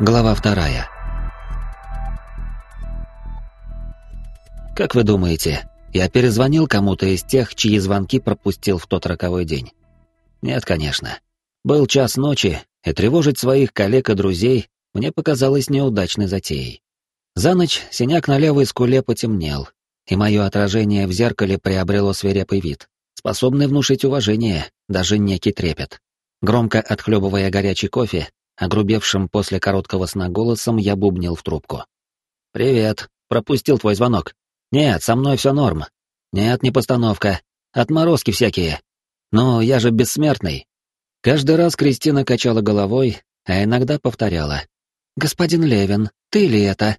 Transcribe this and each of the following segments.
Глава вторая. Как вы думаете, я перезвонил кому-то из тех, чьи звонки пропустил в тот роковой день? Нет, конечно. Был час ночи, и тревожить своих коллег и друзей мне показалось неудачной затеей. За ночь синяк на левой скуле потемнел, и мое отражение в зеркале приобрело свирепый вид, способный внушить уважение, даже некий трепет. Громко отхлебывая горячий кофе, Огрубевшим после короткого сна голосом я бубнил в трубку. «Привет. Пропустил твой звонок. Нет, со мной все норм. Нет, не постановка. Отморозки всякие. Но я же бессмертный». Каждый раз Кристина качала головой, а иногда повторяла. «Господин Левин, ты ли это?»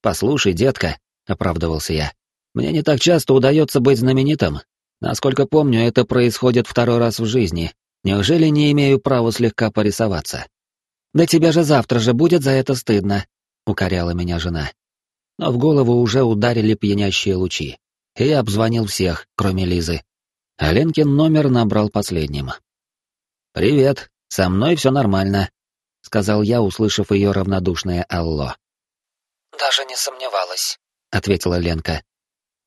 «Послушай, детка», — оправдывался я. «Мне не так часто удается быть знаменитым. Насколько помню, это происходит второй раз в жизни. Неужели не имею права слегка порисоваться?» «Да тебе же завтра же будет за это стыдно», — укоряла меня жена. Но в голову уже ударили пьянящие лучи. И я обзвонил всех, кроме Лизы. А Ленкин номер набрал последним. «Привет, со мной все нормально», — сказал я, услышав ее равнодушное «Алло». «Даже не сомневалась», — ответила Ленка.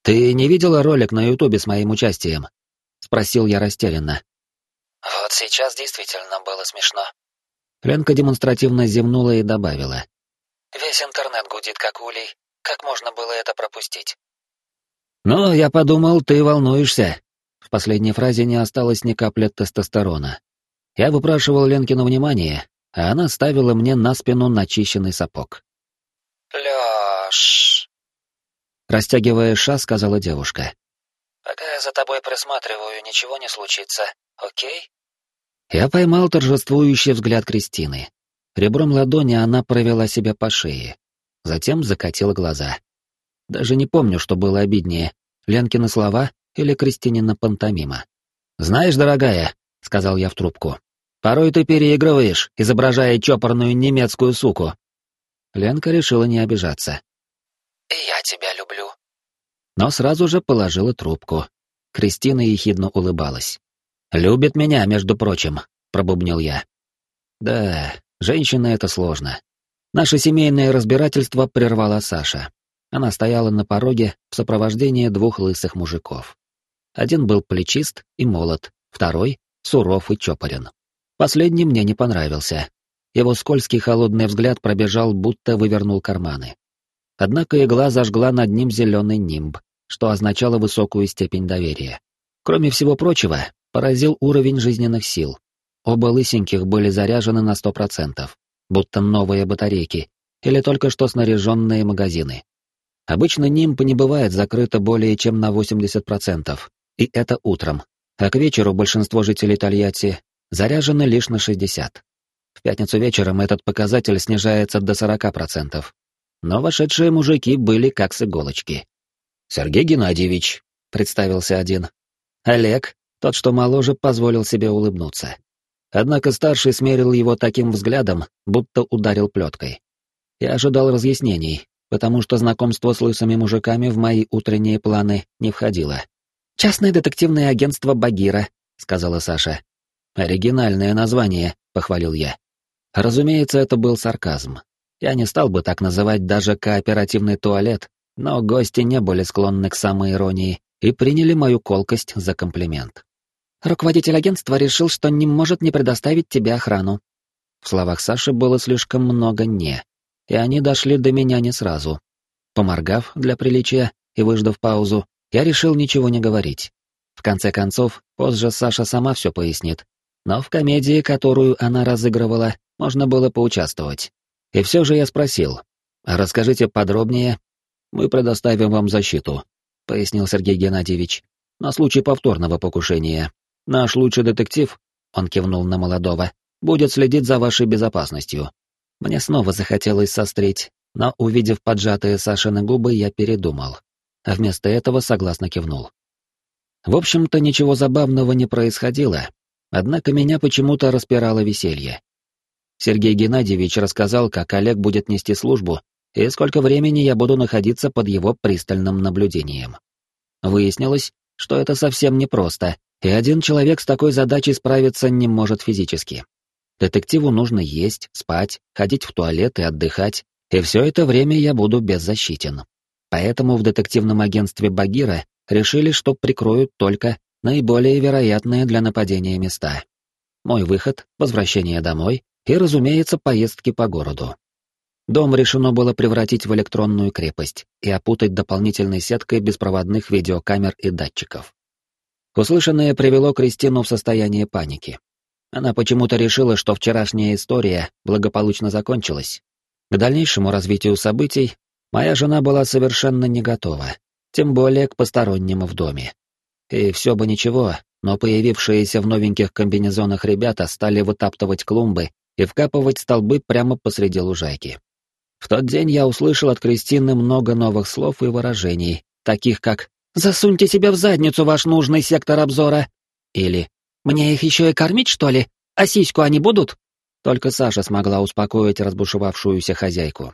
«Ты не видела ролик на Ютубе с моим участием?» — спросил я растерянно. «Вот сейчас действительно было смешно», Ленка демонстративно зевнула и добавила. «Весь интернет гудит, как улей. Как можно было это пропустить?» «Ну, я подумал, ты волнуешься». В последней фразе не осталось ни капли тестостерона. Я выпрашивал Ленкину внимание, а она ставила мне на спину начищенный сапог. «Лёш...» Растягивая ша, сказала девушка. «Пока я за тобой присматриваю, ничего не случится, окей?» Я поймал торжествующий взгляд Кристины. Ребром ладони она провела себя по шее. Затем закатила глаза. Даже не помню, что было обиднее, Ленкины слова или Кристинина пантомима. «Знаешь, дорогая», — сказал я в трубку, — «порой ты переигрываешь, изображая чопорную немецкую суку». Ленка решила не обижаться. «И я тебя люблю». Но сразу же положила трубку. Кристина ехидно улыбалась. «Любит меня, между прочим», — пробубнил я. «Да, женщина — это сложно». Наше семейное разбирательство прервала Саша. Она стояла на пороге в сопровождении двух лысых мужиков. Один был плечист и молод, второй — суров и чопорен. Последний мне не понравился. Его скользкий холодный взгляд пробежал, будто вывернул карманы. Однако игла зажгла над ним зеленый нимб, что означало высокую степень доверия. Кроме всего прочего, поразил уровень жизненных сил. Оба лысеньких были заряжены на сто процентов, будто новые батарейки или только что снаряженные магазины. Обычно нимб не бывает закрыто более чем на 80%, и это утром, а к вечеру большинство жителей Тольятти заряжены лишь на 60%. В пятницу вечером этот показатель снижается до 40%. Но вошедшие мужики были как с иголочки. «Сергей Геннадьевич», — представился один. «Олег», тот, что моложе, позволил себе улыбнуться. Однако старший смерил его таким взглядом, будто ударил плеткой. Я ожидал разъяснений, потому что знакомство с лысыми мужиками в мои утренние планы не входило. «Частное детективное агентство Багира», — сказала Саша. «Оригинальное название», — похвалил я. Разумеется, это был сарказм. Я не стал бы так называть даже кооперативный туалет, но гости не были склонны к самоиронии и приняли мою колкость за комплимент. Руководитель агентства решил, что не может не предоставить тебе охрану. В словах Саши было слишком много «не», и они дошли до меня не сразу. Поморгав для приличия и выждав паузу, я решил ничего не говорить. В конце концов, позже Саша сама все пояснит. Но в комедии, которую она разыгрывала, можно было поучаствовать. И все же я спросил, «А расскажите подробнее. Мы предоставим вам защиту», — пояснил Сергей Геннадьевич, «на случай повторного покушения, Наш лучший детектив, он кивнул на молодого, будет следить за вашей безопасностью. Мне снова захотелось сострить, но, увидев поджатые Сашины губы, я передумал. А вместо этого согласно кивнул. В общем-то, ничего забавного не происходило, однако меня почему-то распирало веселье. Сергей Геннадьевич рассказал, как Олег будет нести службу и сколько времени я буду находиться под его пристальным наблюдением. Выяснилось, что это совсем непросто, и один человек с такой задачей справиться не может физически. Детективу нужно есть, спать, ходить в туалет и отдыхать, и все это время я буду беззащитен. Поэтому в детективном агентстве Багира решили, что прикроют только наиболее вероятные для нападения места. Мой выход, возвращение домой и, разумеется, поездки по городу. Дом решено было превратить в электронную крепость и опутать дополнительной сеткой беспроводных видеокамер и датчиков. Услышанное привело Кристину в состояние паники. Она почему-то решила, что вчерашняя история благополучно закончилась. К дальнейшему развитию событий моя жена была совершенно не готова, тем более к постороннему в доме. И все бы ничего, но появившиеся в новеньких комбинезонах ребята стали вытаптывать клумбы и вкапывать столбы прямо посреди лужайки. В тот день я услышал от Кристины много новых слов и выражений, таких как «Засуньте себя в задницу, ваш нужный сектор обзора» или «Мне их еще и кормить, что ли? А сиську они будут?» Только Саша смогла успокоить разбушевавшуюся хозяйку.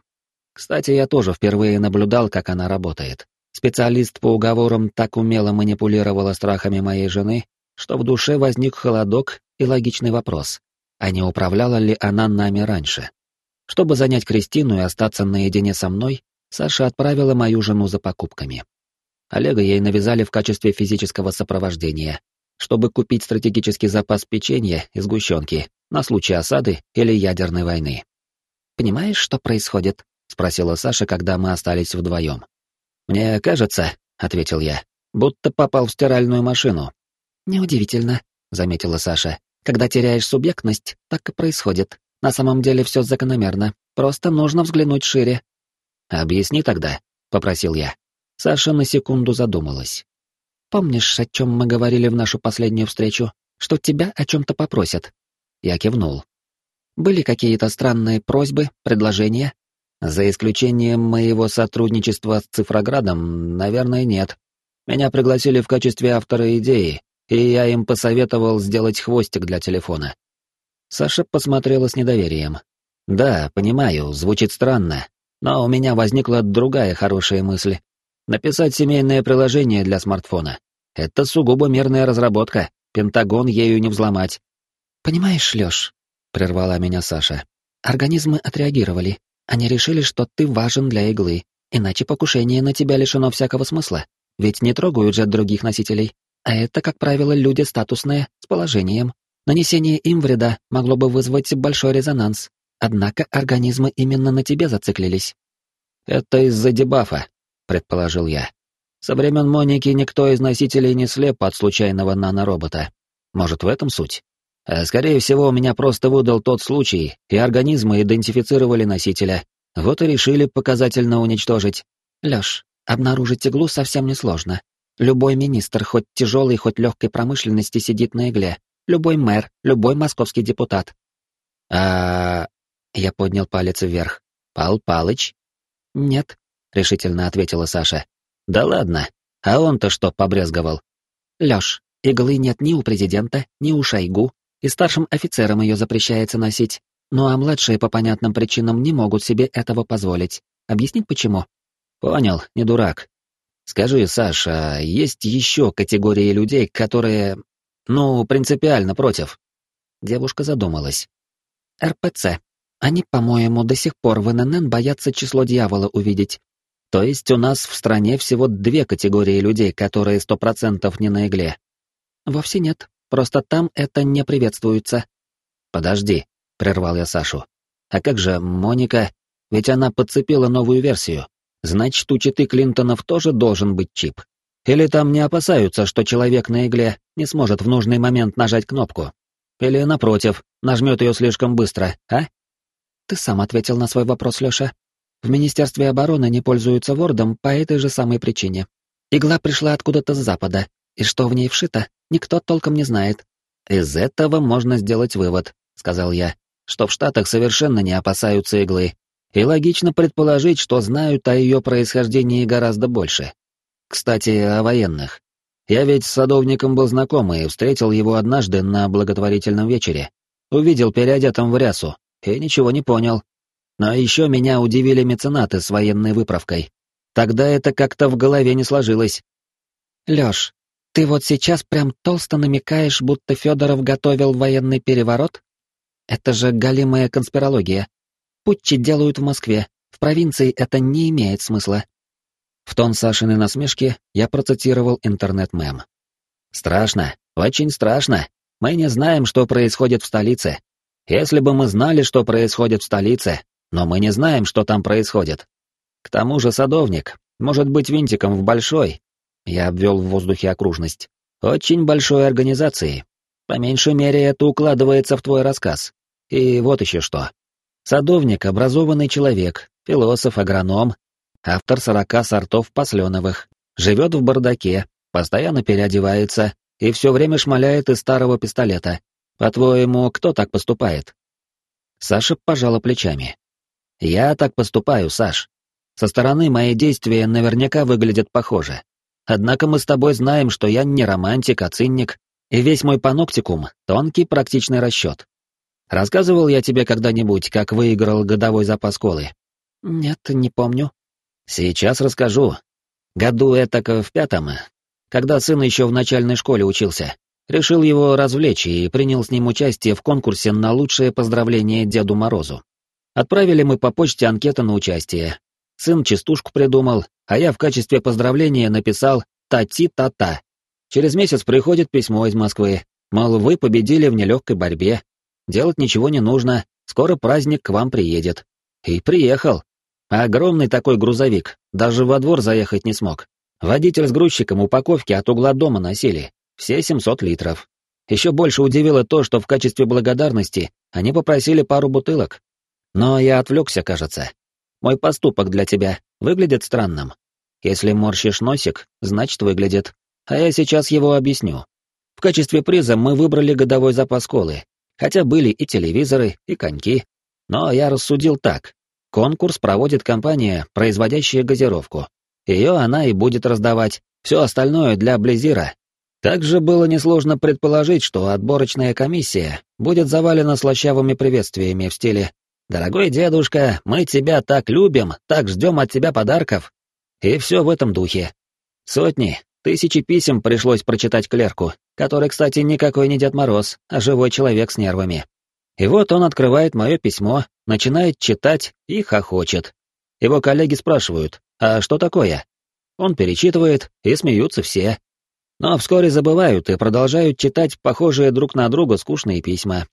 Кстати, я тоже впервые наблюдал, как она работает. Специалист по уговорам так умело манипулировала страхами моей жены, что в душе возник холодок и логичный вопрос, а не управляла ли она нами раньше? Чтобы занять Кристину и остаться наедине со мной, Саша отправила мою жену за покупками. Олега ей навязали в качестве физического сопровождения, чтобы купить стратегический запас печенья и сгущенки на случай осады или ядерной войны. «Понимаешь, что происходит?» — спросила Саша, когда мы остались вдвоем. «Мне кажется», — ответил я, — «будто попал в стиральную машину». «Неудивительно», — заметила Саша. «Когда теряешь субъектность, так и происходит. На самом деле все закономерно, просто нужно взглянуть шире. «Объясни тогда», — попросил я. Саша на секунду задумалась. «Помнишь, о чем мы говорили в нашу последнюю встречу? Что тебя о чем-то попросят?» Я кивнул. «Были какие-то странные просьбы, предложения?» «За исключением моего сотрудничества с Цифроградом, наверное, нет. Меня пригласили в качестве автора идеи, и я им посоветовал сделать хвостик для телефона. Саша посмотрела с недоверием. «Да, понимаю, звучит странно, но у меня возникла другая хорошая мысль. Написать семейное приложение для смартфона. Это сугубо мирная разработка, Пентагон ею не взломать». «Понимаешь, Лёш», — прервала меня Саша, — «организмы отреагировали. Они решили, что ты важен для иглы, иначе покушение на тебя лишено всякого смысла. Ведь не трогают же других носителей. А это, как правило, люди статусные, с положением. Нанесение им вреда могло бы вызвать большой резонанс, однако организмы именно на тебе зациклились. «Это из-за дебафа», — предположил я. «Со времен Моники никто из носителей не слеп от случайного наноробота. Может, в этом суть? А скорее всего, меня просто выдал тот случай, и организмы идентифицировали носителя. Вот и решили показательно уничтожить. Лёш, обнаружить иглу совсем несложно. Любой министр, хоть тяжелой, хоть легкой промышленности, сидит на игле, любой мэр, любой московский депутат. А... Я поднял палец вверх. Пал Палыч? Нет, решительно ответила Саша. Да ладно. А он-то что побрезговал? Лёш, иглы нет ни у президента, ни у Шойгу, и старшим офицерам ее запрещается носить. Ну а младшие по понятным причинам не могут себе этого позволить. Объяснить почему? Понял, не дурак. Скажи, Саша, есть еще категории людей, которые ну, принципиально против. Девушка задумалась. РПЦ. Они, по-моему, до сих пор в ННН боятся число дьявола увидеть. То есть у нас в стране всего две категории людей, которые сто процентов не на игле. Вовсе нет, просто там это не приветствуется. Подожди, прервал я Сашу. А как же Моника? Ведь она подцепила новую версию. Значит, у читы Клинтонов тоже должен быть чип. Или там не опасаются, что человек на игле не сможет в нужный момент нажать кнопку? Или, напротив, нажмет ее слишком быстро, а? Ты сам ответил на свой вопрос, Леша. В Министерстве обороны не пользуются вордом по этой же самой причине. Игла пришла откуда-то с запада, и что в ней вшито, никто толком не знает. Из этого можно сделать вывод, сказал я, что в Штатах совершенно не опасаются иглы. И логично предположить, что знают о ее происхождении гораздо больше. Кстати, о военных. Я ведь с садовником был знаком и встретил его однажды на благотворительном вечере. Увидел переодетым в рясу и ничего не понял. Но еще меня удивили меценаты с военной выправкой. Тогда это как-то в голове не сложилось. Лёш, ты вот сейчас прям толсто намекаешь, будто Федоров готовил военный переворот? Это же галимая конспирология. Путчи делают в Москве, в провинции это не имеет смысла. В тон Сашиной насмешки я процитировал интернет-мем. Страшно, очень страшно. Мы не знаем, что происходит в столице. Если бы мы знали, что происходит в столице, но мы не знаем, что там происходит. К тому же садовник может быть винтиком в большой, я обвел в воздухе окружность, очень большой организации. По меньшей мере это укладывается в твой рассказ. И вот еще что. Садовник — образованный человек, философ, агроном, автор сорока сортов посленовых, живет в бардаке, постоянно переодевается и все время шмаляет из старого пистолета. По-твоему, кто так поступает? Саша пожала плечами. Я так поступаю, Саш. Со стороны мои действия наверняка выглядят похоже. Однако мы с тобой знаем, что я не романтик, а цинник, и весь мой паноптикум — тонкий практичный расчет. Рассказывал я тебе когда-нибудь, как выиграл годовой запас колы? Нет, не помню. Сейчас расскажу. Году это в пятом, когда сын еще в начальной школе учился. Решил его развлечь и принял с ним участие в конкурсе на лучшее поздравление Деду Морозу. Отправили мы по почте анкету на участие. Сын частушку придумал, а я в качестве поздравления написал «Та-ти-та-та». Через месяц приходит письмо из Москвы, мол, вы победили в нелегкой борьбе. Делать ничего не нужно, скоро праздник к вам приедет. И приехал. Огромный такой грузовик, даже во двор заехать не смог. Водитель с грузчиком упаковки от угла дома носили, все 700 литров. Еще больше удивило то, что в качестве благодарности они попросили пару бутылок. Но я отвлекся, кажется. Мой поступок для тебя выглядит странным. Если морщишь носик, значит выглядит. А я сейчас его объясню. В качестве приза мы выбрали годовой запас колы, хотя были и телевизоры, и коньки. Но я рассудил так. Конкурс проводит компания, производящая газировку. Ее она и будет раздавать, все остальное для Близира. Также было несложно предположить, что отборочная комиссия будет завалена слащавыми приветствиями в стиле «Дорогой дедушка, мы тебя так любим, так ждем от тебя подарков». И все в этом духе. Сотни, тысячи писем пришлось прочитать клерку, который, кстати, никакой не Дед Мороз, а живой человек с нервами. И вот он открывает мое письмо, начинает читать и хохочет. Его коллеги спрашивают, а что такое? Он перечитывает, и смеются все. Но вскоре забывают и продолжают читать похожие друг на друга скучные письма.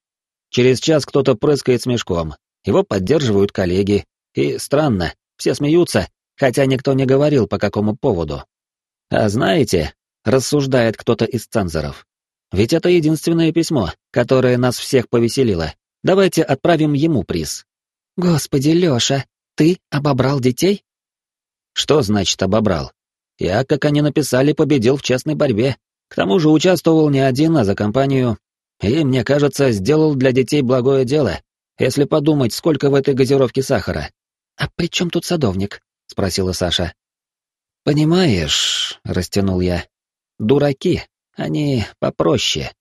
Через час кто-то прыскает смешком, его поддерживают коллеги, и странно, все смеются, хотя никто не говорил по какому поводу. А знаете, рассуждает кто-то из цензоров, ведь это единственное письмо, которое нас всех повеселило. Давайте отправим ему приз. Господи, Лёша, ты обобрал детей? Что значит обобрал? Я, как они написали, победил в честной борьбе. К тому же участвовал не один, а за компанию. И, мне кажется, сделал для детей благое дело. Если подумать, сколько в этой газировке сахара. А при чем тут садовник? Спросила Саша. Понимаешь, растянул я. Дураки, они попроще.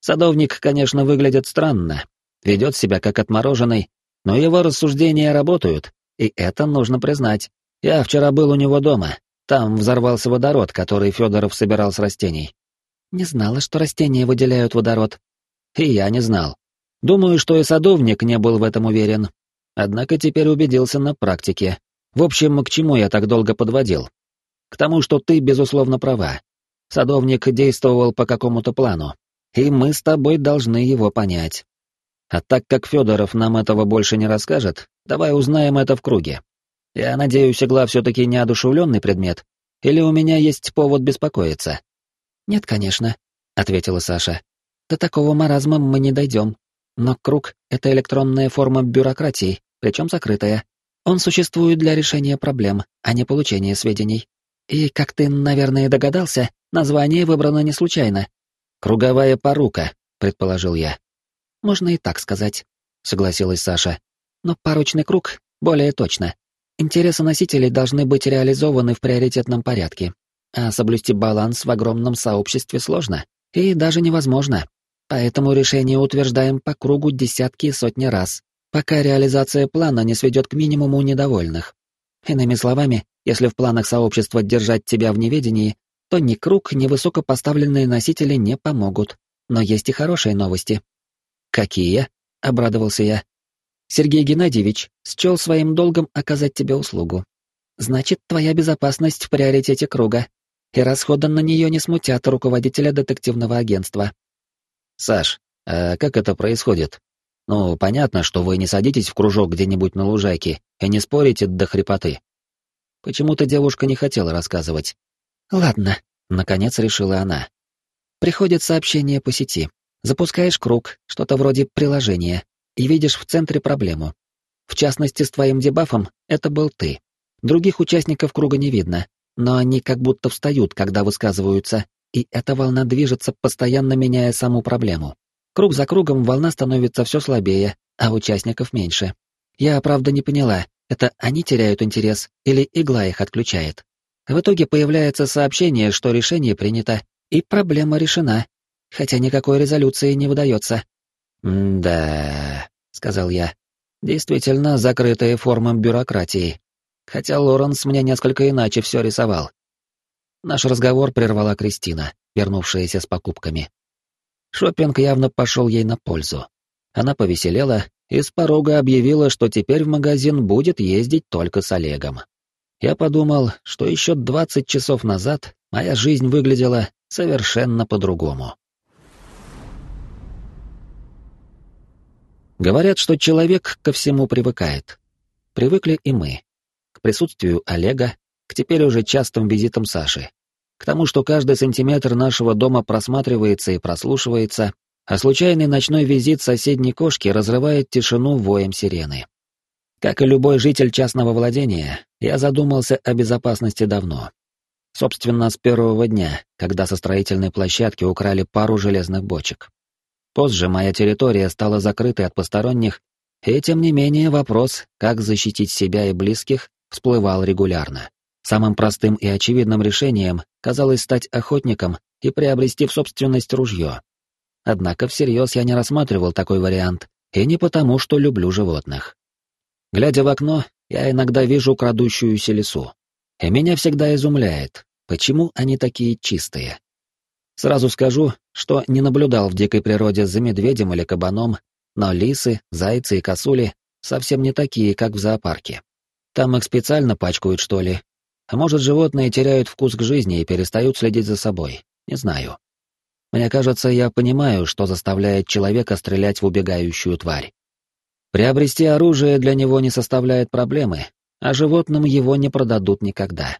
Садовник, конечно, выглядит странно, ведет себя как отмороженный, но его рассуждения работают, и это нужно признать. Я вчера был у него дома, там взорвался водород, который Федоров собирал с растений. Не знала, что растения выделяют водород. И я не знал. Думаю, что и садовник не был в этом уверен. Однако теперь убедился на практике. В общем, к чему я так долго подводил? К тому, что ты, безусловно, права. Садовник действовал по какому-то плану, и мы с тобой должны его понять. А так как Федоров нам этого больше не расскажет, давай узнаем это в круге. Я надеюсь, игла все-таки неодушевленный предмет, или у меня есть повод беспокоиться? Нет, конечно, ответила Саша. До такого маразма мы не дойдем. Но круг — это электронная форма бюрократии, причем закрытая. Он существует для решения проблем, а не получения сведений. И, как ты, наверное, догадался, название выбрано не случайно. «Круговая порука», — предположил я. «Можно и так сказать», — согласилась Саша. «Но порочный круг более точно. Интересы носителей должны быть реализованы в приоритетном порядке, а соблюсти баланс в огромном сообществе сложно и даже невозможно. Поэтому решение утверждаем по кругу десятки и сотни раз, пока реализация плана не сведет к минимуму недовольных. Иными словами, если в планах сообщества держать тебя в неведении, то ни круг, ни высокопоставленные носители не помогут. Но есть и хорошие новости. Какие? обрадовался я. «Сергей Геннадьевич счел своим долгом оказать тебе услугу. Значит, твоя безопасность в приоритете круга, и расходы на нее не смутят руководителя детективного агентства». «Саш, а как это происходит? Ну, понятно, что вы не садитесь в кружок где-нибудь на лужайке и не спорите до хрипоты». Почему-то девушка не хотела рассказывать. «Ладно», — наконец решила она. «Приходит сообщение по сети. Запускаешь круг, что-то вроде приложения, и видишь в центре проблему. В частности, с твоим дебафом это был ты. Других участников круга не видно, но они как будто встают, когда высказываются, и эта волна движется, постоянно меняя саму проблему. Круг за кругом волна становится все слабее, а участников меньше. Я, правда, не поняла, это они теряют интерес или игла их отключает. В итоге появляется сообщение, что решение принято, и проблема решена, хотя никакой резолюции не выдается. «Да», — сказал я, — «действительно закрытые формы бюрократии. Хотя Лоренс мне несколько иначе все рисовал». Наш разговор прервала Кристина, вернувшаяся с покупками. Шопинг явно пошел ей на пользу. Она повеселела и с порога объявила, что теперь в магазин будет ездить только с Олегом. Я подумал, что еще 20 часов назад моя жизнь выглядела совершенно по-другому. Говорят, что человек ко всему привыкает. Привыкли и мы. К присутствию Олега, к теперь уже частым визитам Саши. К тому, что каждый сантиметр нашего дома просматривается и прослушивается, а случайный ночной визит соседней кошки разрывает тишину воем сирены. Как и любой житель частного владения, я задумался о безопасности давно. Собственно, с первого дня, когда со строительной площадки украли пару железных бочек. Позже моя территория стала закрытой от посторонних, и тем не менее вопрос, как защитить себя и близких, всплывал регулярно. Самым простым и очевидным решением казалось стать охотником и приобрести в собственность ружье. Однако всерьез я не рассматривал такой вариант, и не потому, что люблю животных. Глядя в окно, я иногда вижу крадущуюся лесу. И меня всегда изумляет, почему они такие чистые. Сразу скажу, что не наблюдал в дикой природе за медведем или кабаном, но лисы, зайцы и косули совсем не такие, как в зоопарке. Там их специально пачкают, что ли. А может, животные теряют вкус к жизни и перестают следить за собой. Не знаю. Мне кажется, я понимаю, что заставляет человека стрелять в убегающую тварь. Приобрести оружие для него не составляет проблемы, а животным его не продадут никогда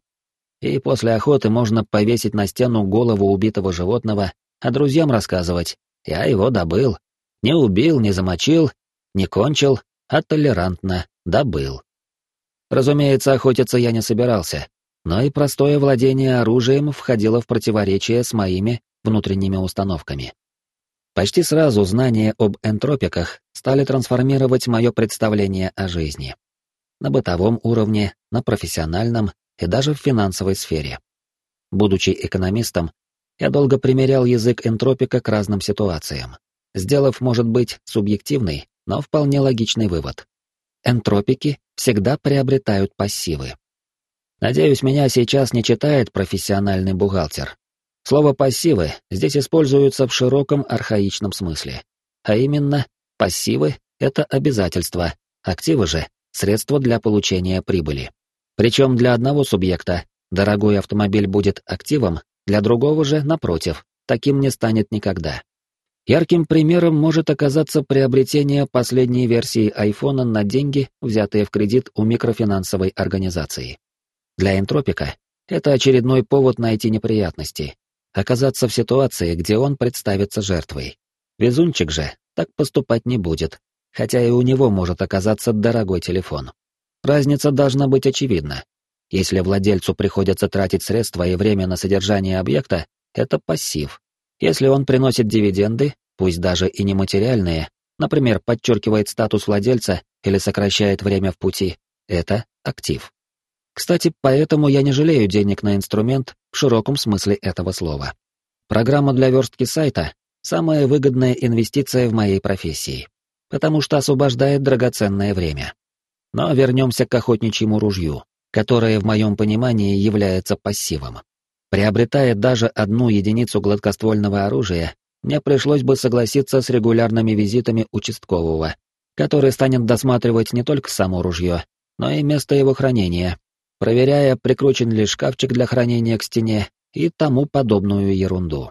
и после охоты можно повесить на стену голову убитого животного, а друзьям рассказывать «я его добыл». Не убил, не замочил, не кончил, а толерантно добыл. Разумеется, охотиться я не собирался, но и простое владение оружием входило в противоречие с моими внутренними установками. Почти сразу знания об энтропиках стали трансформировать мое представление о жизни. На бытовом уровне, на профессиональном и даже в финансовой сфере. Будучи экономистом, я долго примерял язык энтропика к разным ситуациям, сделав, может быть, субъективный, но вполне логичный вывод. Энтропики всегда приобретают пассивы. Надеюсь, меня сейчас не читает профессиональный бухгалтер. Слово «пассивы» здесь используется в широком архаичном смысле. А именно, пассивы — это обязательства, активы же — средства для получения прибыли. Причем для одного субъекта дорогой автомобиль будет активом, для другого же, напротив, таким не станет никогда. Ярким примером может оказаться приобретение последней версии айфона на деньги, взятые в кредит у микрофинансовой организации. Для энтропика это очередной повод найти неприятности, оказаться в ситуации, где он представится жертвой. Везунчик же так поступать не будет, хотя и у него может оказаться дорогой телефон. Разница должна быть очевидна. Если владельцу приходится тратить средства и время на содержание объекта, это пассив. Если он приносит дивиденды, пусть даже и нематериальные, например, подчеркивает статус владельца или сокращает время в пути, это актив. Кстати, поэтому я не жалею денег на инструмент в широком смысле этого слова. Программа для верстки сайта — самая выгодная инвестиция в моей профессии, потому что освобождает драгоценное время. Но вернемся к охотничьему ружью, которое в моем понимании является пассивом. Приобретая даже одну единицу гладкоствольного оружия, мне пришлось бы согласиться с регулярными визитами участкового, который станет досматривать не только само ружье, но и место его хранения, проверяя, прикручен ли шкафчик для хранения к стене и тому подобную ерунду.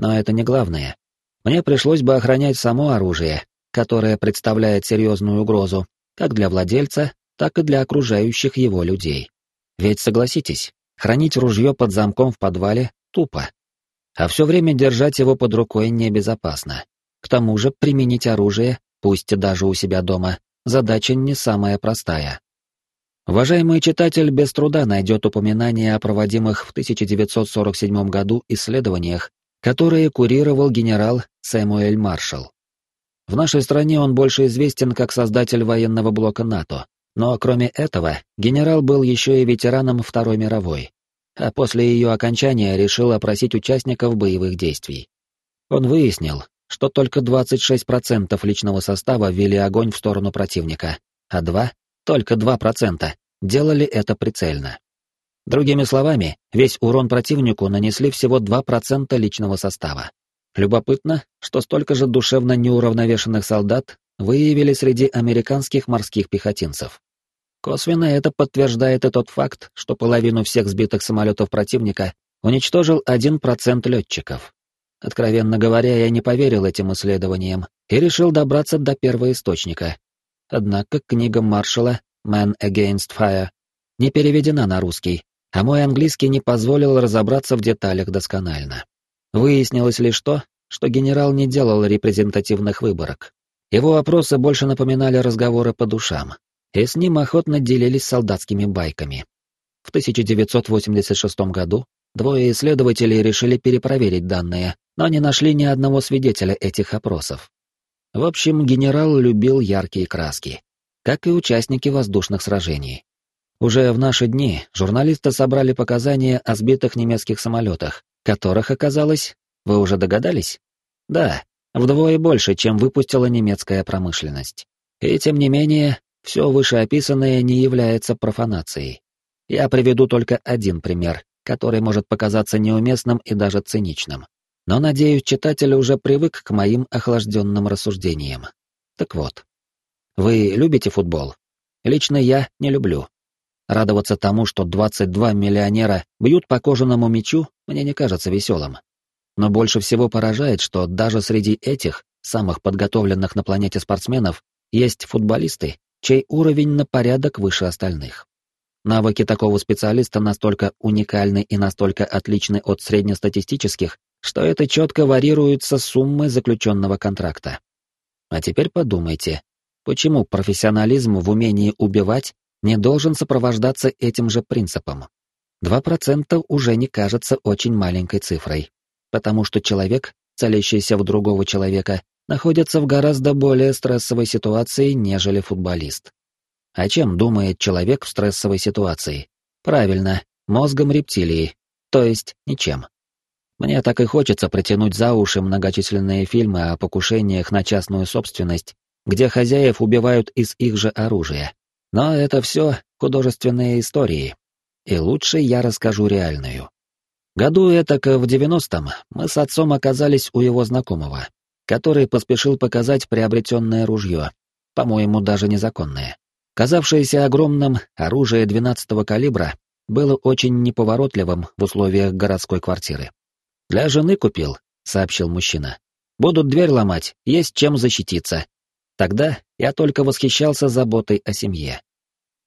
Но это не главное. Мне пришлось бы охранять само оружие, которое представляет серьезную угрозу как для владельца, так и для окружающих его людей. Ведь согласитесь, хранить ружье под замком в подвале тупо. А все время держать его под рукой небезопасно. К тому же применить оружие, пусть даже у себя дома, задача не самая простая. Уважаемый читатель без труда найдет упоминания о проводимых в 1947 году исследованиях, которые курировал генерал Сэмуэль Маршалл. В нашей стране он больше известен как создатель военного блока НАТО, но кроме этого, генерал был еще и ветераном Второй мировой, а после ее окончания решил опросить участников боевых действий. Он выяснил, что только 26% личного состава вели огонь в сторону противника, а 2, только 2%, делали это прицельно. Другими словами, весь урон противнику нанесли всего 2% личного состава. Любопытно, что столько же душевно неуравновешенных солдат выявили среди американских морских пехотинцев. Косвенно это подтверждает и тот факт, что половину всех сбитых самолетов противника уничтожил 1% летчиков. Откровенно говоря, я не поверил этим исследованиям и решил добраться до первоисточника. Однако книга Маршалла «Man Against Fire» не переведена на русский, а мой английский не позволил разобраться в деталях досконально. Выяснилось лишь то, что генерал не делал репрезентативных выборок. Его опросы больше напоминали разговоры по душам, и с ним охотно делились солдатскими байками. В 1986 году двое исследователей решили перепроверить данные, но не нашли ни одного свидетеля этих опросов. В общем, генерал любил яркие краски, как и участники воздушных сражений. Уже в наши дни журналисты собрали показания о сбитых немецких самолетах, которых оказалось, вы уже догадались? Да, вдвое больше, чем выпустила немецкая промышленность. И тем не менее, все вышеописанное не является профанацией. Я приведу только один пример, который может показаться неуместным и даже циничным. Но, надеюсь, читатель уже привык к моим охлажденным рассуждениям. Так вот. Вы любите футбол? Лично я не люблю. Радоваться тому, что 22 миллионера бьют по кожаному мячу, мне не кажется веселым. Но больше всего поражает, что даже среди этих, самых подготовленных на планете спортсменов, есть футболисты, чей уровень на порядок выше остальных. Навыки такого специалиста настолько уникальны и настолько отличны от среднестатистических, что это четко варьируется с суммой заключенного контракта. А теперь подумайте, почему профессионализм в умении убивать не должен сопровождаться этим же принципом. 2% уже не кажется очень маленькой цифрой, потому что человек, целящийся в другого человека, находится в гораздо более стрессовой ситуации, нежели футболист. О чем думает человек в стрессовой ситуации? Правильно, мозгом рептилии, то есть ничем. Мне так и хочется притянуть за уши многочисленные фильмы о покушениях на частную собственность, где хозяев убивают из их же оружия. Но это все художественные истории. И лучше я расскажу реальную. Году этак в девяностом мы с отцом оказались у его знакомого, который поспешил показать приобретенное ружье, по-моему, даже незаконное. Казавшееся огромным оружие 12-го калибра было очень неповоротливым в условиях городской квартиры. «Для жены купил», — сообщил мужчина. «Будут дверь ломать, есть чем защититься. Тогда я только восхищался заботой о семье.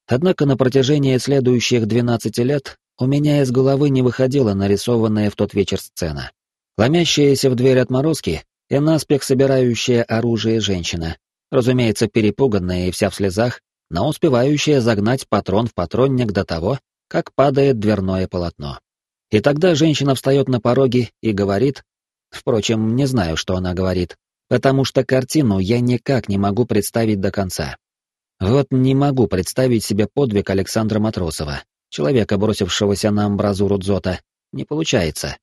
Однако на протяжении следующих 12 лет у меня из головы не выходила нарисованная в тот вечер сцена. Ломящаяся в дверь отморозки и наспех собирающая оружие женщина, разумеется, перепуганная и вся в слезах, но успевающая загнать патрон в патронник до того, как падает дверное полотно. И тогда женщина встает на пороге и говорит, впрочем, не знаю, что она говорит, потому что картину я никак не могу представить до конца. Вот не могу представить себе подвиг Александра Матросова, человека, бросившегося на амбразуру дзота. Не получается.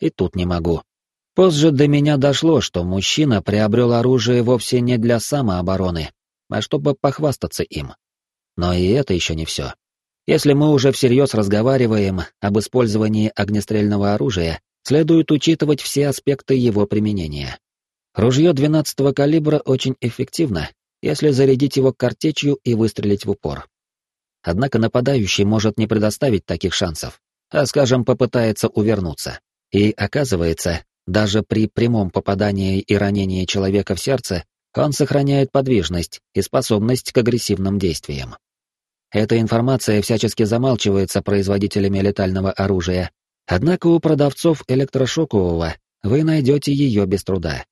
И тут не могу. Позже до меня дошло, что мужчина приобрел оружие вовсе не для самообороны, а чтобы похвастаться им. Но и это еще не все. Если мы уже всерьез разговариваем об использовании огнестрельного оружия, следует учитывать все аспекты его применения. Ружье 12-го калибра очень эффективно, если зарядить его картечью и выстрелить в упор. Однако нападающий может не предоставить таких шансов, а, скажем, попытается увернуться. И оказывается, даже при прямом попадании и ранении человека в сердце, он сохраняет подвижность и способность к агрессивным действиям. Эта информация всячески замалчивается производителями летального оружия, однако у продавцов электрошокового вы найдете ее без труда.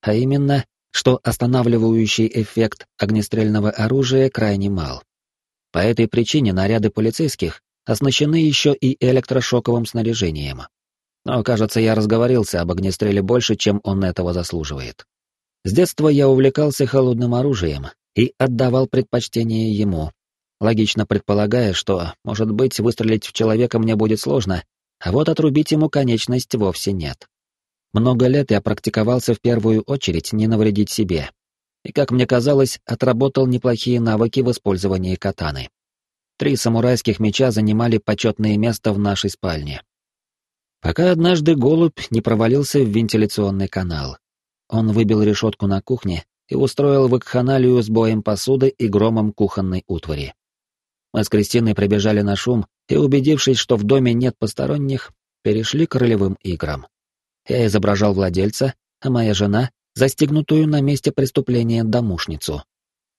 А именно, что останавливающий эффект огнестрельного оружия крайне мал. По этой причине наряды полицейских оснащены еще и электрошоковым снаряжением. Но, кажется, я разговорился об огнестреле больше, чем он этого заслуживает. С детства я увлекался холодным оружием и отдавал предпочтение ему, логично предполагая, что, может быть, выстрелить в человека мне будет сложно, а вот отрубить ему конечность вовсе нет. Много лет я практиковался в первую очередь не навредить себе. И, как мне казалось, отработал неплохие навыки в использовании катаны. Три самурайских меча занимали почетное место в нашей спальне. Пока однажды голубь не провалился в вентиляционный канал. Он выбил решетку на кухне и устроил вакханалию с боем посуды и громом кухонной утвари. Мы с Кристиной прибежали на шум и, убедившись, что в доме нет посторонних, перешли к ролевым играм. Я изображал владельца, а моя жена — застегнутую на месте преступления домушницу.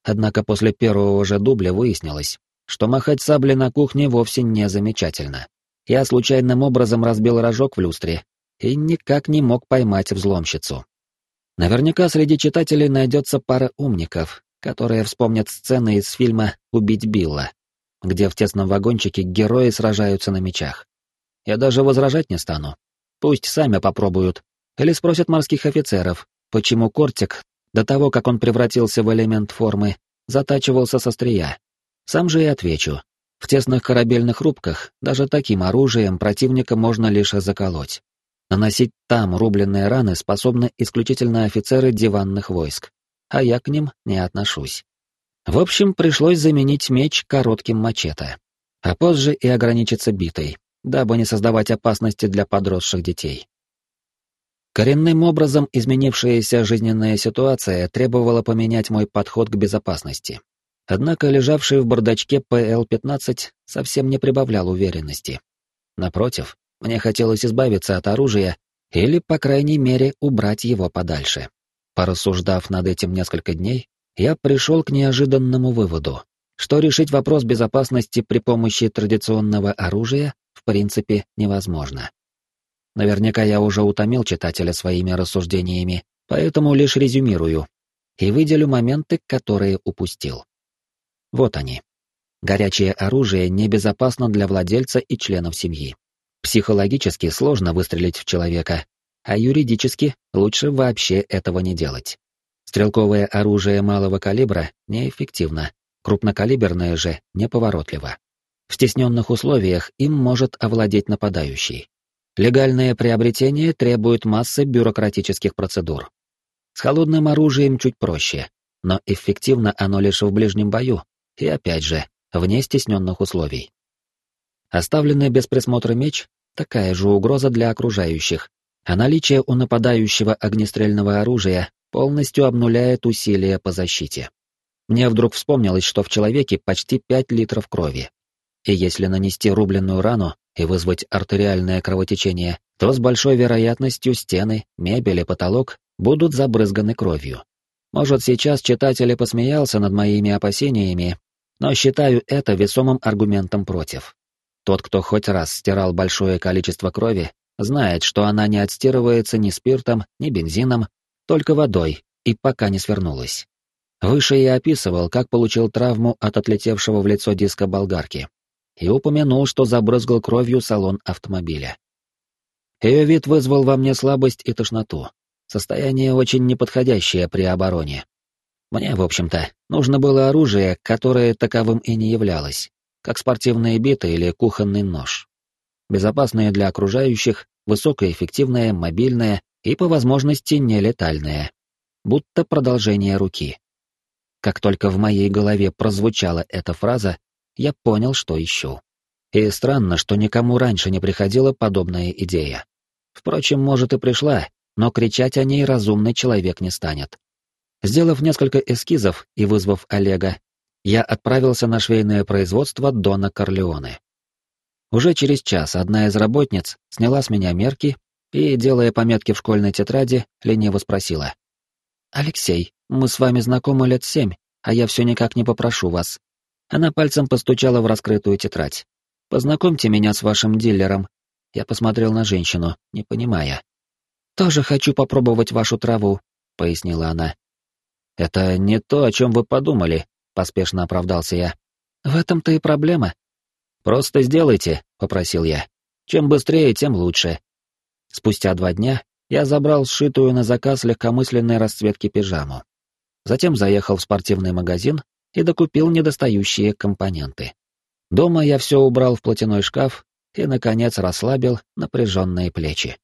Однако после первого же дубля выяснилось, что махать саблей на кухне вовсе не замечательно. Я случайным образом разбил рожок в люстре и никак не мог поймать взломщицу. Наверняка среди читателей найдется пара умников, которые вспомнят сцены из фильма «Убить Билла», где в тесном вагончике герои сражаются на мечах. Я даже возражать не стану. Пусть сами попробуют. Или спросят морских офицеров, почему Кортик, до того, как он превратился в элемент формы, затачивался со стрия. Сам же и отвечу. В тесных корабельных рубках даже таким оружием противника можно лишь заколоть. Наносить там рубленные раны способны исключительно офицеры диванных войск, а я к ним не отношусь. В общем, пришлось заменить меч коротким мачете, а позже и ограничиться битой, дабы не создавать опасности для подросших детей. Коренным образом изменившаяся жизненная ситуация требовала поменять мой подход к безопасности. Однако лежавший в бардачке ПЛ-15 совсем не прибавлял уверенности. Напротив, мне хотелось избавиться от оружия или, по крайней мере, убрать его подальше. Порассуждав над этим несколько дней, я пришел к неожиданному выводу, что решить вопрос безопасности при помощи традиционного оружия в принципе невозможно. Наверняка я уже утомил читателя своими рассуждениями, поэтому лишь резюмирую и выделю моменты, которые упустил. Вот они. Горячее оружие небезопасно для владельца и членов семьи. Психологически сложно выстрелить в человека, а юридически лучше вообще этого не делать. Стрелковое оружие малого калибра неэффективно, крупнокалиберное же неповоротливо. В стесненных условиях им может овладеть нападающий. Легальное приобретение требует массы бюрократических процедур. С холодным оружием чуть проще, но эффективно оно лишь в ближнем бою, и опять же, вне стесненных условий. Оставленный без присмотра меч — такая же угроза для окружающих, а наличие у нападающего огнестрельного оружия полностью обнуляет усилия по защите. Мне вдруг вспомнилось, что в человеке почти 5 литров крови. И если нанести рубленную рану и вызвать артериальное кровотечение, то с большой вероятностью стены, мебель и потолок будут забрызганы кровью. Может, сейчас читатель и посмеялся над моими опасениями, но считаю это весомым аргументом против. Тот, кто хоть раз стирал большое количество крови, знает, что она не отстирывается ни спиртом, ни бензином, только водой, и пока не свернулась. Выше я описывал, как получил травму от отлетевшего в лицо диска болгарки, и упомянул, что забрызгал кровью салон автомобиля. Ее вид вызвал во мне слабость и тошноту, состояние очень неподходящее при обороне. Мне, в общем-то, нужно было оружие, которое таковым и не являлось как спортивная бита или кухонный нож. Безопасное для окружающих, высокоэффективное, мобильное и, по возможности, нелетальное. Будто продолжение руки. Как только в моей голове прозвучала эта фраза, я понял, что ищу. И странно, что никому раньше не приходила подобная идея. Впрочем, может и пришла, но кричать о ней разумный человек не станет. Сделав несколько эскизов и вызвав Олега, я отправился на швейное производство Дона Корлеоне. Уже через час одна из работниц сняла с меня мерки и, делая пометки в школьной тетради, лениво спросила. «Алексей, мы с вами знакомы лет семь, а я все никак не попрошу вас». Она пальцем постучала в раскрытую тетрадь. «Познакомьте меня с вашим дилером». Я посмотрел на женщину, не понимая. «Тоже хочу попробовать вашу траву», — пояснила она. «Это не то, о чем вы подумали», — поспешно оправдался я. «В этом-то и проблема». «Просто сделайте», — попросил я. «Чем быстрее, тем лучше». Спустя два дня я забрал сшитую на заказ легкомысленной расцветки пижаму. Затем заехал в спортивный магазин и докупил недостающие компоненты. Дома я все убрал в платяной шкаф и, наконец, расслабил напряженные плечи.